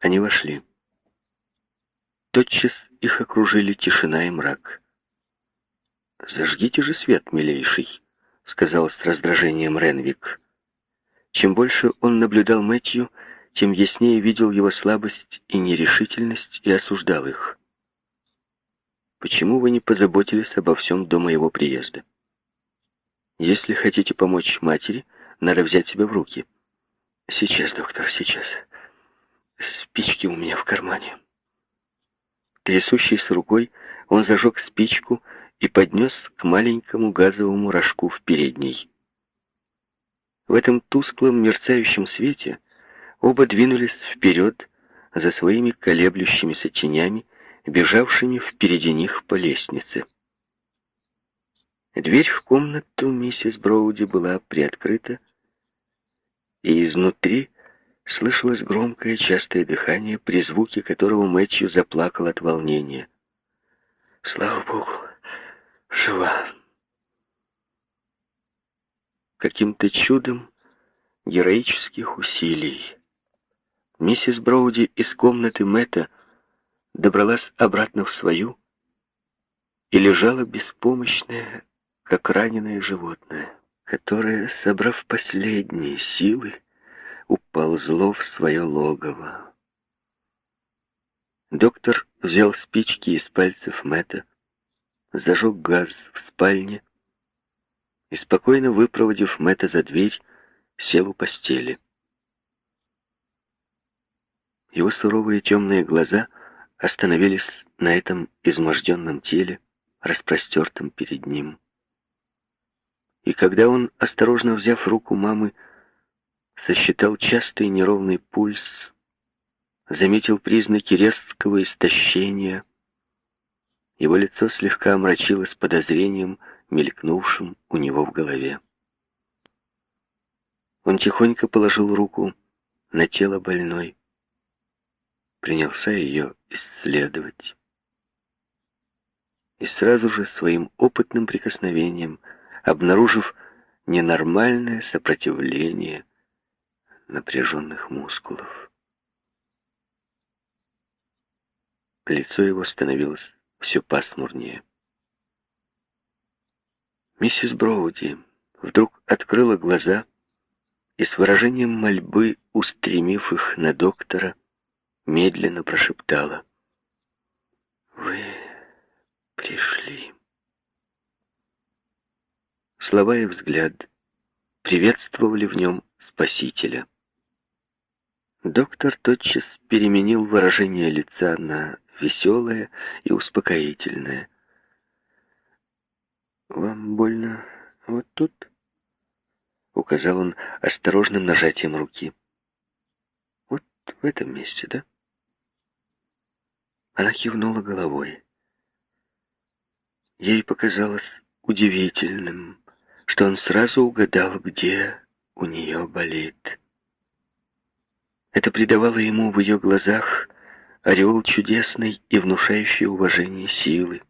Они вошли. Тотчас их окружили тишина и мрак. «Зажгите же свет, милейший», — сказал с раздражением Ренвик. Чем больше он наблюдал Мэтью, тем яснее видел его слабость и нерешительность и осуждал их. «Почему вы не позаботились обо всем до моего приезда? Если хотите помочь матери, надо взять себя в руки». «Сейчас, доктор, сейчас. Спички у меня в кармане». Трясущейся рукой он зажег спичку и поднес к маленькому газовому рожку в передней. В этом тусклом мерцающем свете оба двинулись вперед за своими колеблющимися тенями, бежавшими впереди них по лестнице. Дверь в комнату миссис Броуди была приоткрыта, и изнутри слышалось громкое частое дыхание, при звуке которого Мэтью заплакал от волнения. «Слава Богу, жива!» Каким-то чудом героических усилий миссис Броуди из комнаты Мэтта добралась обратно в свою и лежала беспомощная, как раненое животное, которое, собрав последние силы, уползло в свое логово. Доктор взял спички из пальцев Мэтта, зажег газ в спальне и, спокойно выпроводив Мэтта за дверь, сел у постели. Его суровые темные глаза остановились на этом изможденном теле, распростертом перед ним. И когда он, осторожно взяв руку мамы, сосчитал частый неровный пульс, заметил признаки резкого истощения. Его лицо слегка омрачилось подозрением, мелькнувшим у него в голове. Он тихонько положил руку на тело больной, принялся ее исследовать. И сразу же своим опытным прикосновением, обнаружив ненормальное сопротивление, напряженных мускулов. Лицо его становилось все пасмурнее. Миссис Броуди вдруг открыла глаза и с выражением мольбы, устремив их на доктора, медленно прошептала. «Вы пришли». Слова и взгляд приветствовали в нем Спасителя. Доктор тотчас переменил выражение лица на веселое и успокоительное. «Вам больно вот тут?» — указал он осторожным нажатием руки. «Вот в этом месте, да?» Она кивнула головой. Ей показалось удивительным, что он сразу угадал, где у нее болит. Это придавало ему в ее глазах ореол чудесной и внушающей уважение силы.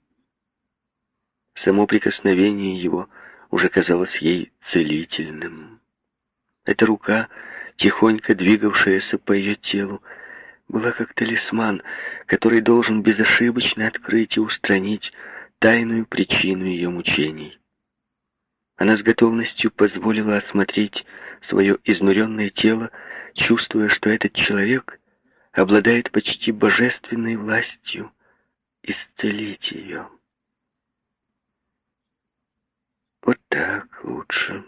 Само прикосновение его уже казалось ей целительным. Эта рука, тихонько двигавшаяся по ее телу, была как талисман, который должен безошибочно открыть и устранить тайную причину ее мучений. Она с готовностью позволила осмотреть свое изнуренное тело чувствуя, что этот человек обладает почти божественной властью исцелить ее. «Вот так лучше»,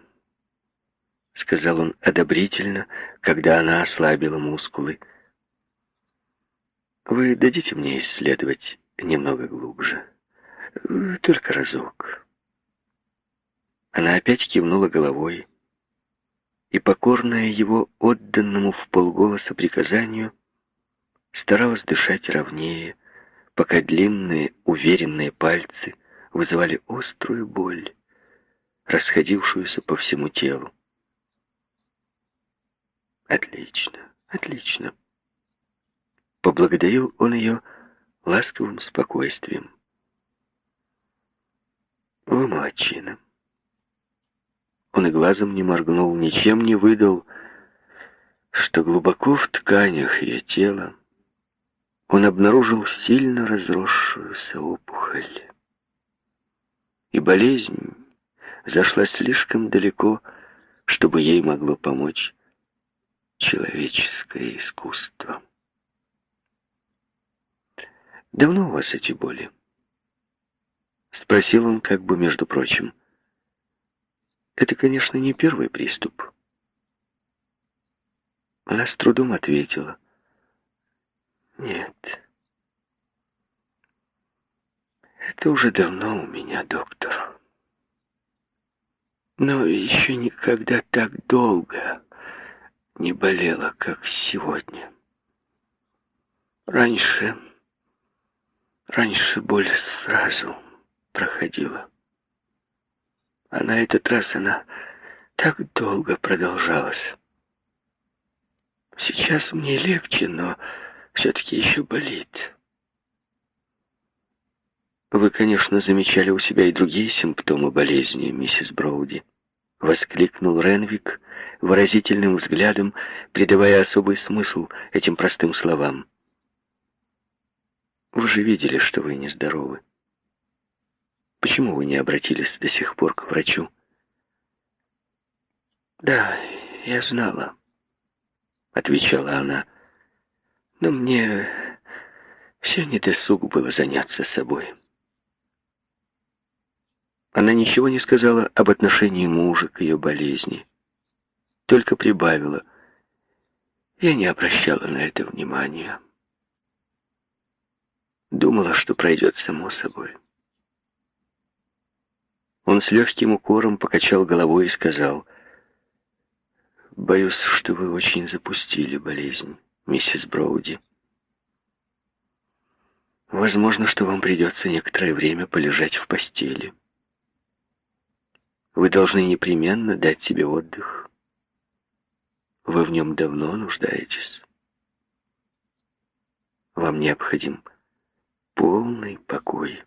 — сказал он одобрительно, когда она ослабила мускулы. «Вы дадите мне исследовать немного глубже? Только разок». Она опять кивнула головой, и, покорная его отданному в полголоса приказанию, старалась дышать ровнее, пока длинные, уверенные пальцы вызывали острую боль, расходившуюся по всему телу. Отлично, отлично. Поблагодарил он ее ласковым спокойствием. Вы молодчина. Он и глазом не моргнул, ничем не выдал, что глубоко в тканях ее тела он обнаружил сильно разросшуюся опухоль. И болезнь зашла слишком далеко, чтобы ей могло помочь человеческое искусство. «Давно у вас эти боли?» Спросил он как бы между прочим. «Это, конечно, не первый приступ». Она с трудом ответила. «Нет, это уже давно у меня, доктор. Но еще никогда так долго не болела, как сегодня. Раньше, раньше боль сразу проходила. А на этот раз она так долго продолжалась. Сейчас мне легче, но все-таки еще болит. Вы, конечно, замечали у себя и другие симптомы болезни, миссис Броуди. Воскликнул Ренвик выразительным взглядом, придавая особый смысл этим простым словам. Вы же видели, что вы нездоровы. Почему вы не обратились до сих пор к врачу? Да, я знала, отвечала она. Но мне все недосуг было заняться собой. Она ничего не сказала об отношении мужа к ее болезни, только прибавила. Я не обращала на это внимания. Думала, что пройдет само собой. Он с легким укором покачал головой и сказал, «Боюсь, что вы очень запустили болезнь, миссис Броуди. Возможно, что вам придется некоторое время полежать в постели». Вы должны непременно дать себе отдых. Вы в нем давно нуждаетесь. Вам необходим полный покой.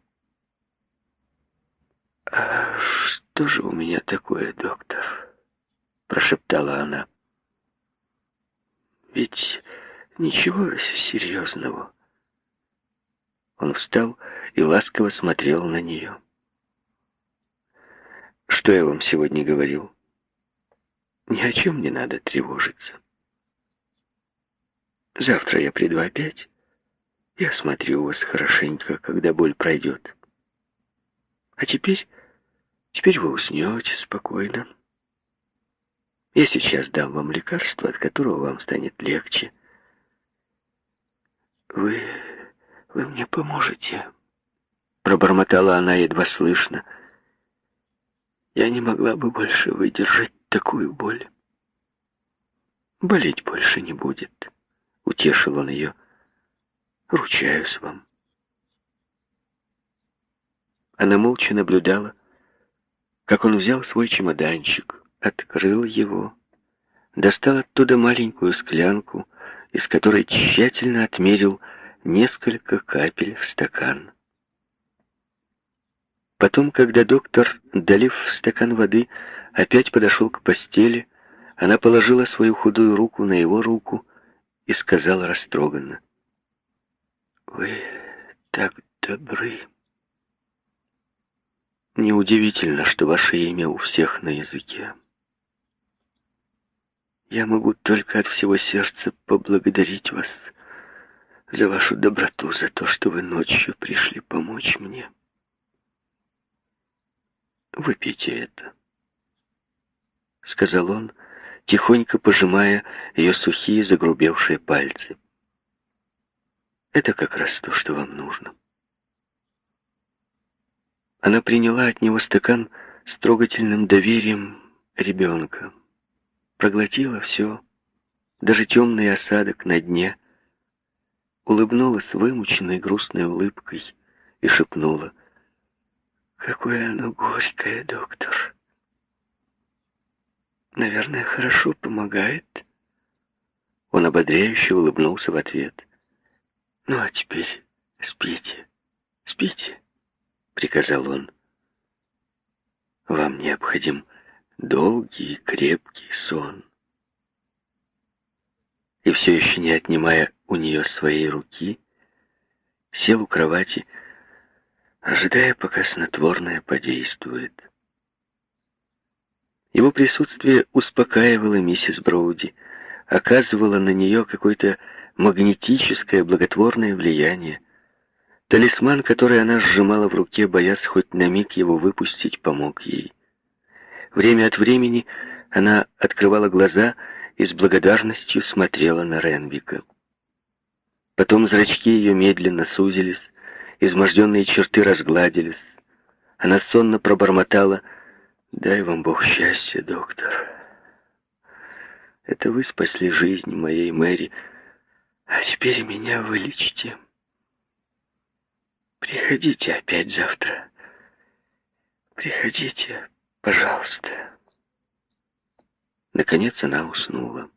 «А что же у меня такое, доктор?» — прошептала она. «Ведь ничего серьезного». Он встал и ласково смотрел на нее. Что я вам сегодня говорил? Ни о чем не надо тревожиться. Завтра я приду опять и осмотрю вас хорошенько, когда боль пройдет. А теперь, теперь вы уснете спокойно. Я сейчас дам вам лекарство, от которого вам станет легче. Вы... вы мне поможете?» Пробормотала она едва слышно. Я не могла бы больше выдержать такую боль. Болеть больше не будет, утешил он ее. Ручаюсь вам. Она молча наблюдала, как он взял свой чемоданчик, открыл его, достал оттуда маленькую склянку, из которой тщательно отмерил несколько капель в стакан. Потом, когда доктор, долив стакан воды, опять подошел к постели, она положила свою худую руку на его руку и сказала растроганно. «Вы так добры. Неудивительно, что ваше имя у всех на языке. Я могу только от всего сердца поблагодарить вас за вашу доброту, за то, что вы ночью пришли помочь мне». «Выпейте это», — сказал он, тихонько пожимая ее сухие загрубевшие пальцы. «Это как раз то, что вам нужно». Она приняла от него стакан с трогательным доверием ребенка, проглотила все, даже темный осадок на дне, улыбнулась вымученной грустной улыбкой и шепнула — Какое оно горькое, доктор. Наверное, хорошо помогает. Он ободряюще улыбнулся в ответ. Ну а теперь спите, спите, приказал он. Вам необходим долгий крепкий сон. И все еще не отнимая у нее своей руки, сел у кровати, ожидая, пока снотворное подействует. Его присутствие успокаивало миссис Броуди, оказывало на нее какое-то магнетическое благотворное влияние. Талисман, который она сжимала в руке, боясь хоть на миг его выпустить, помог ей. Время от времени она открывала глаза и с благодарностью смотрела на Ренвика. Потом зрачки ее медленно сузились, изможденные черты разгладились. Она сонно пробормотала «Дай вам Бог счастья, доктор. Это вы спасли жизнь моей Мэри, а теперь меня вылечите. Приходите опять завтра. Приходите, пожалуйста». Наконец она уснула.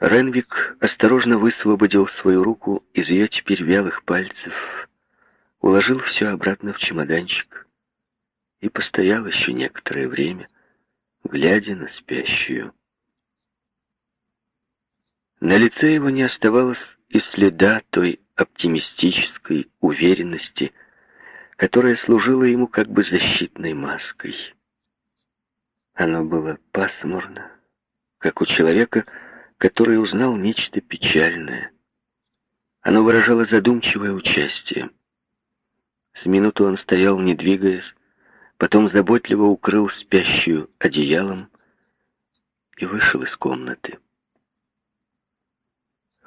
Ренвик осторожно высвободил свою руку из ее теперь вялых пальцев, уложил все обратно в чемоданчик и постоял еще некоторое время, глядя на спящую. На лице его не оставалось и следа той оптимистической уверенности, которая служила ему как бы защитной маской. Оно было пасмурно, как у человека, который узнал нечто печальное. Оно выражало задумчивое участие. С минуту он стоял, не двигаясь, потом заботливо укрыл спящую одеялом и вышел из комнаты.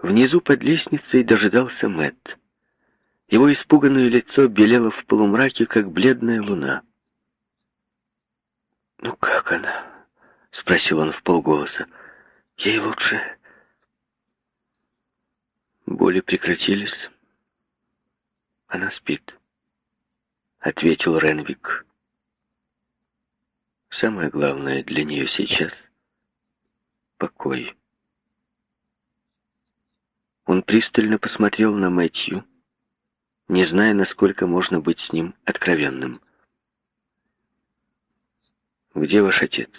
Внизу под лестницей дожидался Мэтт. Его испуганное лицо белело в полумраке, как бледная луна. «Ну как она?» — спросил он в полголоса. Ей лучше. Боли прекратились. Она спит, ответил Ренвик. Самое главное для нее сейчас — покой. Он пристально посмотрел на Мэтью, не зная, насколько можно быть с ним откровенным. «Где ваш отец?»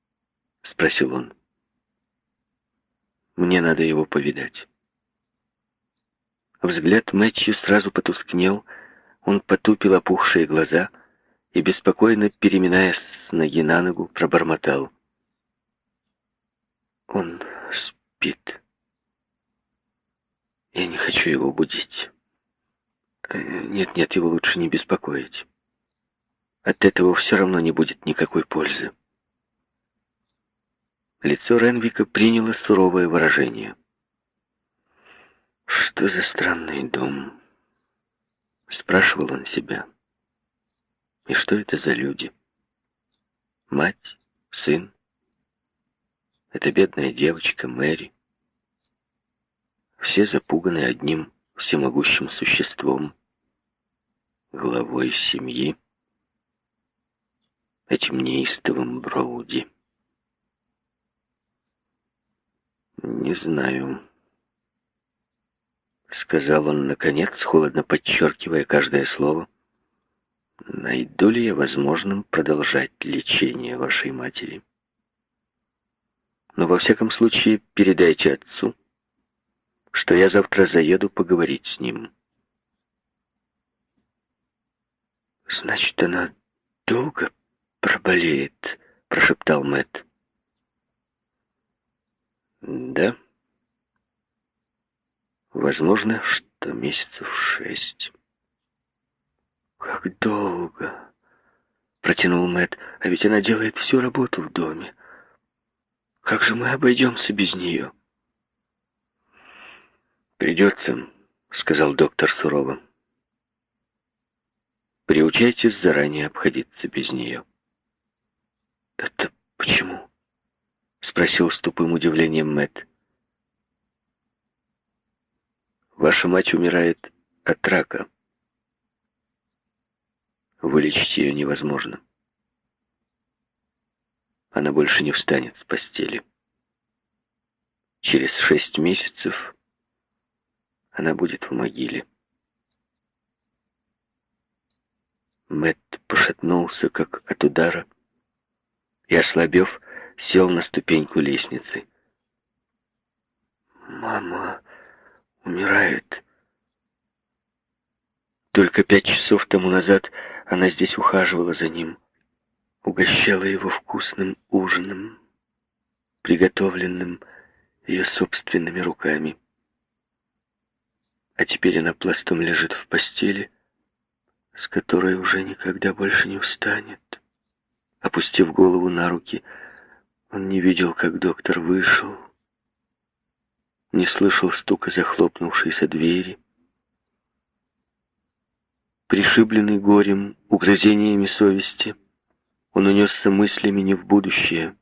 — спросил он. Мне надо его повидать. Взгляд Мэтью сразу потускнел, он потупил опухшие глаза и, беспокойно переминаясь с ноги на ногу, пробормотал. Он спит. Я не хочу его будить. Нет-нет, его лучше не беспокоить. От этого все равно не будет никакой пользы. Лицо Ренвика приняло суровое выражение. «Что за странный дом?» Спрашивал он себя. «И что это за люди? Мать, сын, эта бедная девочка Мэри. Все запуганы одним всемогущим существом, главой семьи, этим неистовым Броуди». «Не знаю», — сказал он, наконец, холодно подчеркивая каждое слово. «Найду ли я возможным продолжать лечение вашей матери? Но во всяком случае передайте отцу, что я завтра заеду поговорить с ним». «Значит, она долго проболеет», — прошептал Мэтт. Да. Возможно, что месяцев шесть. Как долго, протянул Мэт, а ведь она делает всю работу в доме. Как же мы обойдемся без нее? Придется, сказал доктор сурово. Приучайтесь заранее обходиться без нее. Это почему? — спросил с тупым удивлением Мэт. «Ваша мать умирает от рака. Вылечить ее невозможно. Она больше не встанет с постели. Через шесть месяцев она будет в могиле». Мэт пошатнулся, как от удара, и, ослабев, сел на ступеньку лестницы. «Мама умирает. Только пять часов тому назад она здесь ухаживала за ним, угощала его вкусным ужином, приготовленным ее собственными руками. А теперь она пластом лежит в постели, с которой уже никогда больше не встанет. Опустив голову на руки, он не видел, как доктор вышел, не слышал стука захлопнувшейся двери. Пришибленный горем, угрызениями совести, он унесся мыслями не в будущее,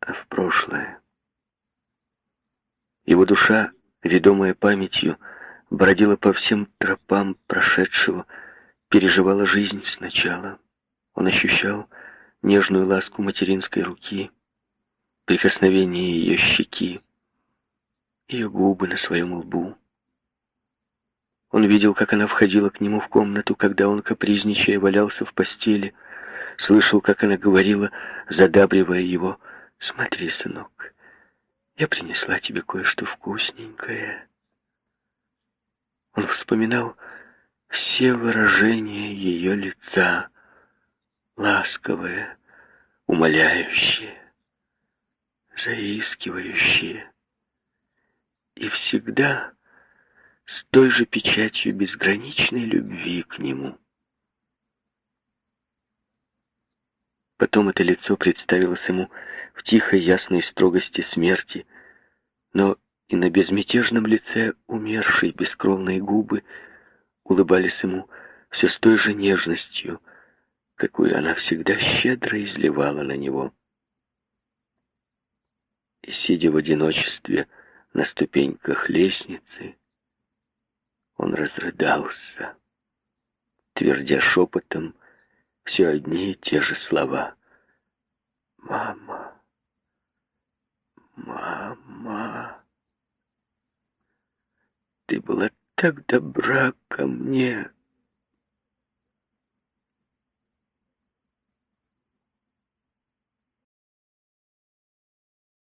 а в прошлое. Его душа, ведомая памятью, бродила по всем тропам прошедшего, переживала жизнь сначала. Он ощущал нежную ласку материнской руки, прикосновение ее щеки, ее губы на своем лбу. Он видел, как она входила к нему в комнату, когда он, капризничая, валялся в постели, слышал, как она говорила, задабривая его, «Смотри, сынок, я принесла тебе кое-что вкусненькое». Он вспоминал все выражения ее лица, ласковое, умоляющее, заискивающее и всегда с той же печатью безграничной любви к нему. Потом это лицо представилось ему в тихой ясной строгости смерти, но и на безмятежном лице умершей бескровной губы улыбались ему все с той же нежностью, какую она всегда щедро изливала на него. И, сидя в одиночестве, на ступеньках лестницы, он разрыдался, твердя шепотом все одни и те же слова. «Мама! Мама! Ты была так добра ко мне!»